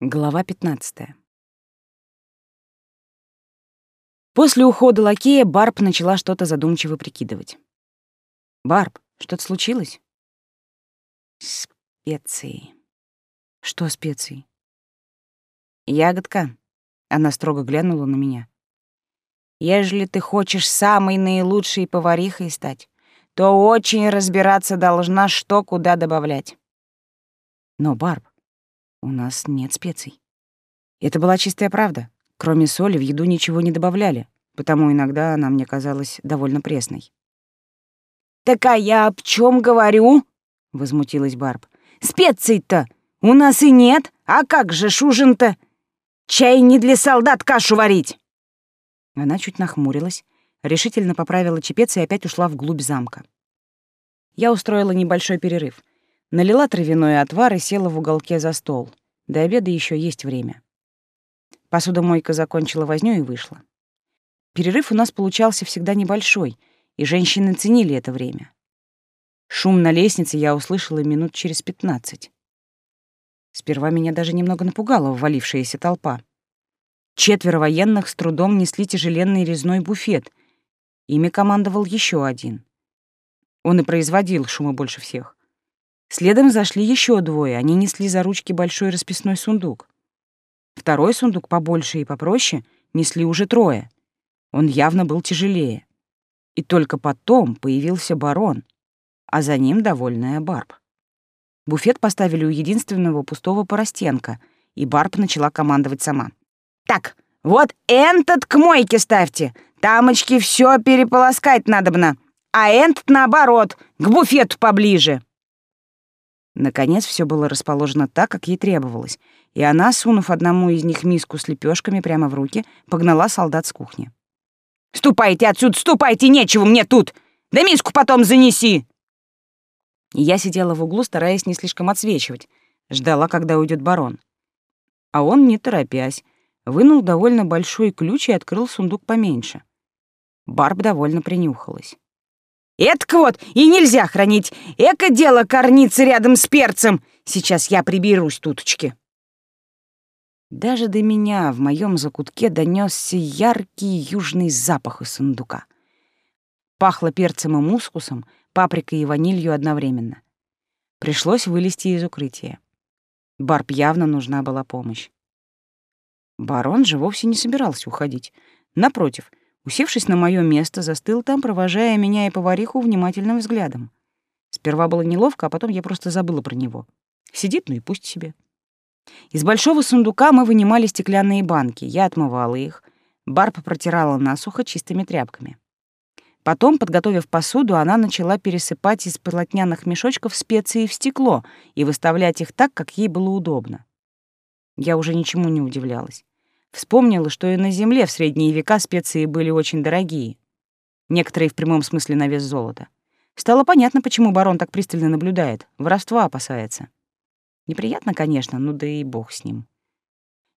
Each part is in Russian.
Глава 15. После ухода лакея Барб начала что-то задумчиво прикидывать. «Барб, что-то случилось?» «Специи». «Что специи?» «Ягодка», — она строго глянула на меня. «Ежели ты хочешь самой наилучшей поварихой стать, то очень разбираться должна, что куда добавлять». «Но, Барб, у нас нет специй. Это была чистая правда. Кроме соли в еду ничего не добавляли, потому иногда она мне казалась довольно пресной. «Так а я об чем говорю?» — возмутилась Барб. «Специй-то у нас и нет, а как же ужин-то? Чай не для солдат кашу варить!» Она чуть нахмурилась, решительно поправила чепец и опять ушла вглубь замка. Я устроила небольшой перерыв — Налила травяной отвар и села в уголке за стол. До обеда еще есть время. Посудомойка закончила возню и вышла. Перерыв у нас получался всегда небольшой, и женщины ценили это время. Шум на лестнице я услышала минут через пятнадцать. Сперва меня даже немного напугала ввалившаяся толпа. Четверо военных с трудом несли тяжеленный резной буфет. Ими командовал еще один. Он и производил шума больше всех. Следом зашли еще двое, они несли за ручки большой расписной сундук. Второй сундук побольше и попроще несли уже трое. Он явно был тяжелее. И только потом появился барон, а за ним довольная Барб. Буфет поставили у единственного пустого поростенка, и Барб начала командовать сама. «Так, вот этот к мойке ставьте! Тамочки все переполоскать надобно, а этот, наоборот, к буфету поближе!» Наконец все было расположено так, как ей требовалось, и она, сунув одному из них миску с лепешками прямо в руки, погнала солдат с кухни. «Ступайте отсюда, ступайте, нечего мне тут! Да миску потом занеси!» Я сидела в углу, стараясь не слишком отсвечивать, ждала, когда уйдет барон. А он, не торопясь, вынул довольно большой ключ и открыл сундук поменьше. Барб довольно принюхалась. Это вот и нельзя хранить. Эко дело корниться рядом с перцем. Сейчас я приберусь туточки. Даже до меня в моем закутке донесся яркий южный запах из сундука. Пахло перцем и мускусом, паприкой и ванилью одновременно. Пришлось вылезти из укрытия. Барб явно нужна была помощь. Барон же вовсе не собирался уходить. Напротив — Усевшись на мое место, застыл там, провожая меня и повариху внимательным взглядом. Сперва было неловко, а потом я просто забыла про него. Сидит, ну и пусть себе. Из большого сундука мы вынимали стеклянные банки, я отмывала их. Барб протирала насухо чистыми тряпками. Потом, подготовив посуду, она начала пересыпать из полотняных мешочков специи в стекло и выставлять их так, как ей было удобно. Я уже ничему не удивлялась. Вспомнила, что и на земле в средние века специи были очень дорогие. Некоторые в прямом смысле на вес золота. Стало понятно, почему барон так пристально наблюдает, воровства опасается. Неприятно, конечно, ну да и бог с ним.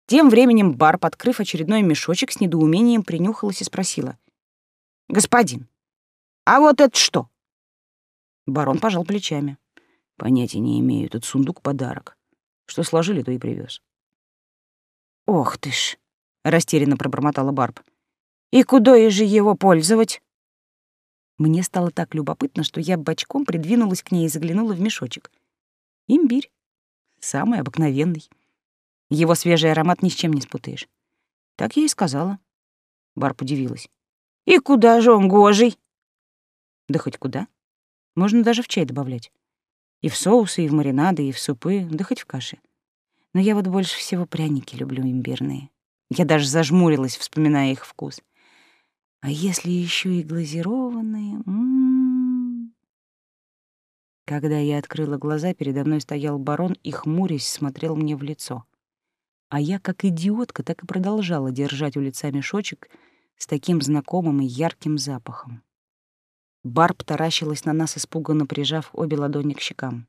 Тем временем бар, открыв очередной мешочек, с недоумением принюхалась и спросила. «Господин, а вот это что?» Барон пожал плечами. «Понятия не имею, этот сундук — подарок. Что сложили, то и привез. «Ох ты ж!» — растерянно пробормотала Барб. «И куда же его пользовать?» Мне стало так любопытно, что я бочком придвинулась к ней и заглянула в мешочек. Имбирь. Самый обыкновенный. Его свежий аромат ни с чем не спутаешь. Так я и сказала. Барб удивилась. «И куда же он гожий?» «Да хоть куда. Можно даже в чай добавлять. И в соусы, и в маринады, и в супы, да хоть в каши. Но я вот больше всего пряники люблю имбирные. Я даже зажмурилась, вспоминая их вкус. А если еще и глазированные? М -м -м. Когда я открыла глаза, передо мной стоял барон и, хмурясь, смотрел мне в лицо. А я, как идиотка, так и продолжала держать у лица мешочек с таким знакомым и ярким запахом. Барб таращилась на нас, испуганно прижав обе ладони к щекам.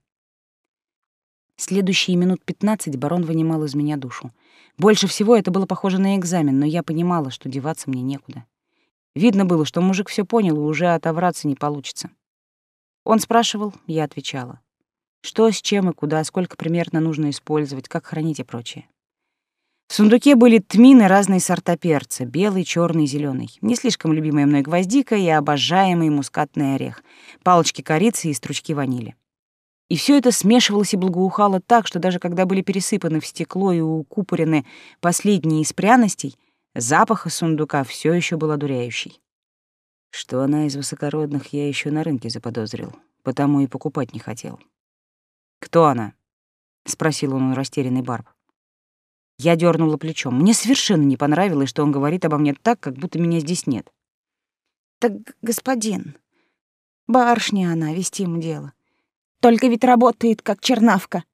Следующие минут пятнадцать барон вынимал из меня душу. Больше всего это было похоже на экзамен, но я понимала, что деваться мне некуда. Видно было, что мужик все понял, и уже отовраться не получится. Он спрашивал, я отвечала. Что, с чем и куда, сколько примерно нужно использовать, как хранить и прочее. В сундуке были тмины разные сорта перца — белый, черный, зеленый. Не слишком любимая мной гвоздика и обожаемый мускатный орех, палочки корицы и стручки ванили. И все это смешивалось и благоухало так, что даже когда были пересыпаны в стекло и укупорены последние из пряностей, запах из сундука все еще был одуряющий. Что она из высокородных, я еще на рынке заподозрил, потому и покупать не хотел. «Кто она?» — спросил он у растерянный Барб. Я дернула плечом. Мне совершенно не понравилось, что он говорит обо мне так, как будто меня здесь нет. «Так, господин, барышня она, вести ему дело. Только ведь работает, как чернавка.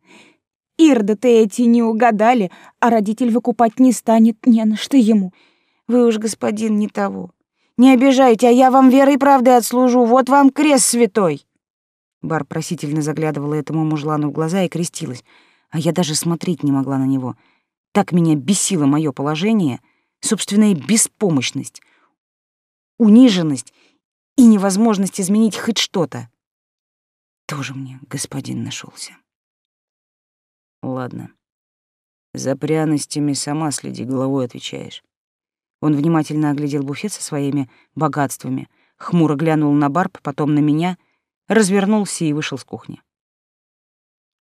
Ирда-то эти не угадали, а родитель выкупать не станет, не на что ему. Вы уж, господин, не того. Не обижайте, а я вам верой и правдой отслужу. Вот вам крест святой. Бар просительно заглядывала этому мужлану в глаза и крестилась, а я даже смотреть не могла на него. Так меня бесило мое положение, собственная беспомощность, униженность и невозможность изменить хоть что-то. Тоже мне господин нашелся. Ладно. За пряностями сама следи, головой отвечаешь. Он внимательно оглядел буфет со своими богатствами, хмуро глянул на Барб, потом на меня, развернулся и вышел с кухни.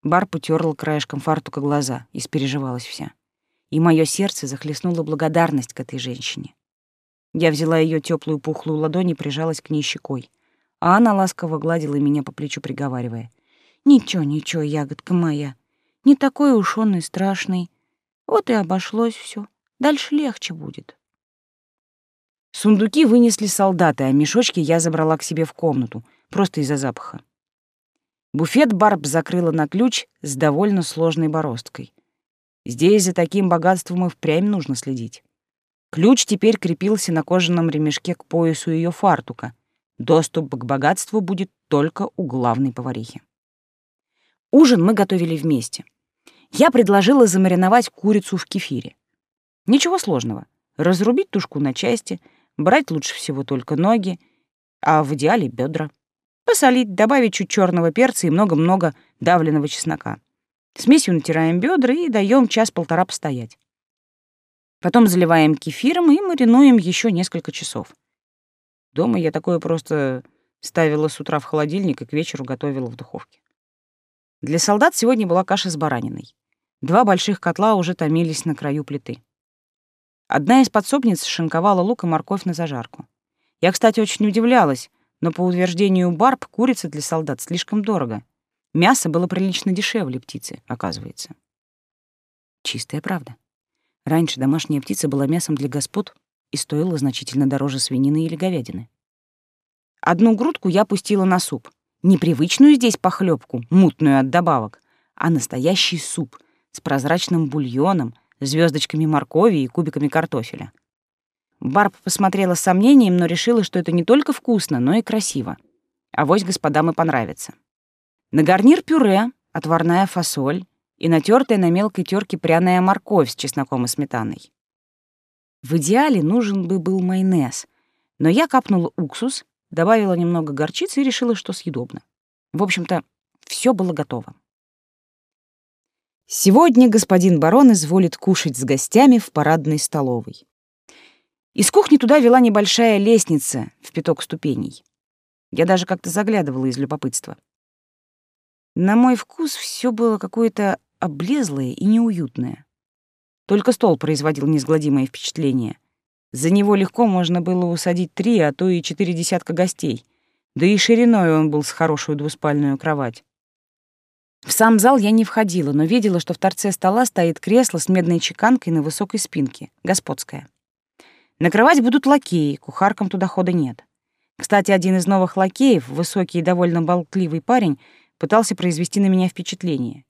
Барб утерла краешком фартука глаза, и спереживалась вся. И мое сердце захлестнула благодарность к этой женщине. Я взяла ее теплую пухлую ладонь и прижалась к ней щекой — а она ласково гладила меня по плечу, приговаривая. «Ничего, ничего, ягодка моя, не такой уж он и страшный. Вот и обошлось все. Дальше легче будет». Сундуки вынесли солдаты, а мешочки я забрала к себе в комнату, просто из-за запаха. Буфет Барб закрыла на ключ с довольно сложной бороздкой. Здесь за таким богатством и впрямь нужно следить. Ключ теперь крепился на кожаном ремешке к поясу ее фартука, Доступ к богатству будет только у главной поварихи. Ужин мы готовили вместе. Я предложила замариновать курицу в кефире. Ничего сложного. Разрубить тушку на части, брать лучше всего только ноги, а в идеале бедра. Посолить, добавить чуть черного перца и много-много давленного чеснока. Смесью натираем бедра и даем час-полтора постоять. Потом заливаем кефиром и маринуем еще несколько часов. Дома я такое просто ставила с утра в холодильник и к вечеру готовила в духовке. Для солдат сегодня была каша с бараниной. Два больших котла уже томились на краю плиты. Одна из подсобниц шинковала лук и морковь на зажарку. Я, кстати, очень удивлялась, но по утверждению Барб, курица для солдат слишком дорого. Мясо было прилично дешевле птицы, оказывается. Чистая правда. Раньше домашняя птица была мясом для господ, и стоила значительно дороже свинины или говядины. Одну грудку я пустила на суп. Непривычную здесь похлебку, мутную от добавок, а настоящий суп с прозрачным бульоном, звездочками моркови и кубиками картофеля. Барб посмотрела с сомнением, но решила, что это не только вкусно, но и красиво. Авось господам и понравится. На гарнир пюре, отварная фасоль и натертая на мелкой терке пряная морковь с чесноком и сметаной. В идеале нужен бы был майонез, но я капнула уксус, добавила немного горчицы и решила, что съедобно. В общем-то, все было готово. Сегодня господин барон изволит кушать с гостями в парадной столовой. Из кухни туда вела небольшая лестница в пяток ступеней. Я даже как-то заглядывала из любопытства. На мой вкус все было какое-то облезлое и неуютное. Только стол производил неизгладимое впечатление. За него легко можно было усадить три, а то и четыре десятка гостей. Да и шириной он был с хорошую двуспальную кровать. В сам зал я не входила, но видела, что в торце стола стоит кресло с медной чеканкой на высокой спинке, господское. Накрывать будут лакеи, кухаркам туда хода нет. Кстати, один из новых лакеев, высокий и довольно болтливый парень, пытался произвести на меня впечатление.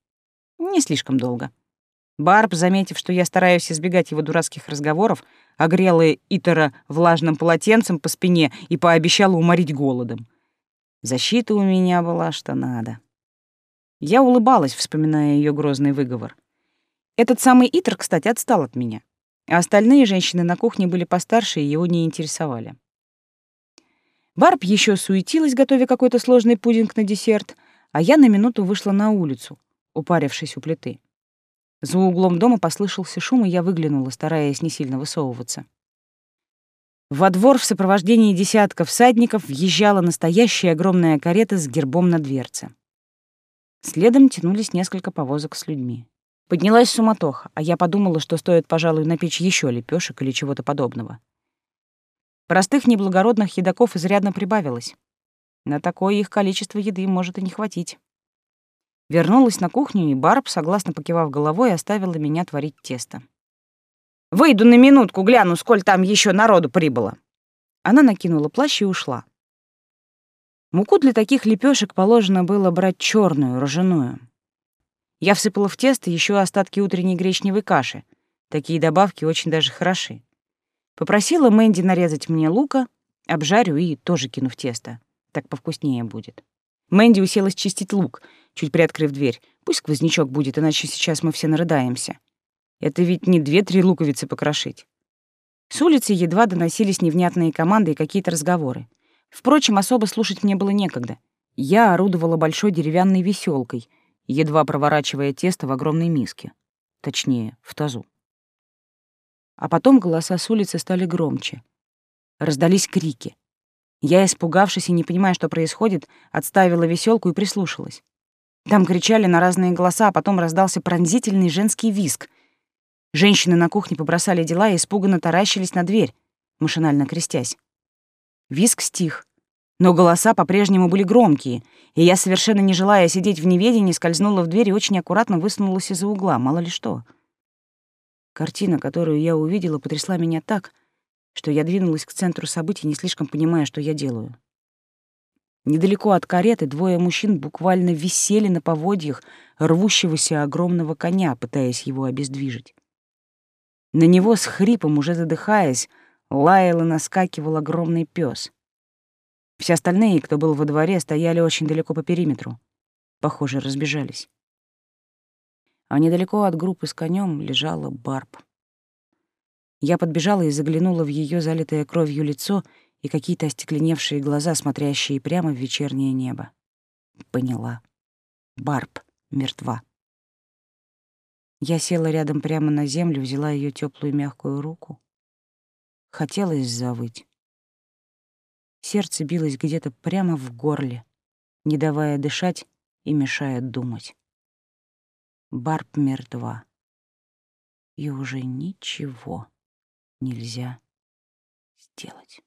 Не слишком долго. Барб, заметив, что я стараюсь избегать его дурацких разговоров, огрела Итера влажным полотенцем по спине и пообещала уморить голодом. Защита у меня была что надо. Я улыбалась, вспоминая ее грозный выговор. Этот самый Итер, кстати, отстал от меня, а остальные женщины на кухне были постарше и его не интересовали. Барб еще суетилась, готовя какой-то сложный пудинг на десерт, а я на минуту вышла на улицу, упарившись у плиты. За углом дома послышался шум, и я выглянула, стараясь не сильно высовываться. Во двор в сопровождении десятков всадников въезжала настоящая огромная карета с гербом на дверце. Следом тянулись несколько повозок с людьми. Поднялась суматоха, а я подумала, что стоит, пожалуй, напечь еще лепешек или чего-то подобного. Простых неблагородных едоков изрядно прибавилось. На такое их количество еды может и не хватить. Вернулась на кухню, и Барб, согласно покивав головой, оставила меня творить тесто. «Выйду на минутку, гляну, сколь там еще народу прибыло». Она накинула плащ и ушла. Муку для таких лепешек положено было брать черную, ржаную. Я всыпала в тесто еще остатки утренней гречневой каши. Такие добавки очень даже хороши. Попросила Мэнди нарезать мне лука, обжарю и тоже кину в тесто. Так повкуснее будет. Мэнди уселась чистить лук, чуть приоткрыв дверь. Пусть сквознячок будет, иначе сейчас мы все нарыдаемся. Это ведь не две-три луковицы покрошить. С улицы едва доносились невнятные команды и какие-то разговоры. Впрочем, особо слушать мне было некогда. Я орудовала большой деревянной веселкой, едва проворачивая тесто в огромной миске. Точнее, в тазу. А потом голоса с улицы стали громче. Раздались крики. Я, испугавшись и не понимая, что происходит, отставила веселку и прислушалась. Там кричали на разные голоса, а потом раздался пронзительный женский визг. Женщины на кухне побросали дела и испуганно таращились на дверь, машинально крестясь. Визг стих, но голоса по-прежнему были громкие, и я, совершенно не желая сидеть в неведении, скользнула в дверь и очень аккуратно высунулась из-за угла, мало ли что. Картина, которую я увидела, потрясла меня так, что я двинулась к центру событий, не слишком понимая, что я делаю. Недалеко от кареты двое мужчин буквально висели на поводьях рвущегося огромного коня, пытаясь его обездвижить. На него с хрипом, уже задыхаясь, лаял и наскакивал огромный пес. Все остальные, кто был во дворе, стояли очень далеко по периметру. Похоже, разбежались. А недалеко от группы с конем лежала Барб. Я подбежала и заглянула в ее залитое кровью лицо и какие-то остекленевшие глаза, смотрящие прямо в вечернее небо. Поняла. Барб мертва. Я села рядом прямо на землю, взяла ее теплую мягкую руку. Хотелось завыть. Сердце билось где-то прямо в горле, не давая дышать и мешая думать. Барб мертва. И уже ничего нельзя сделать.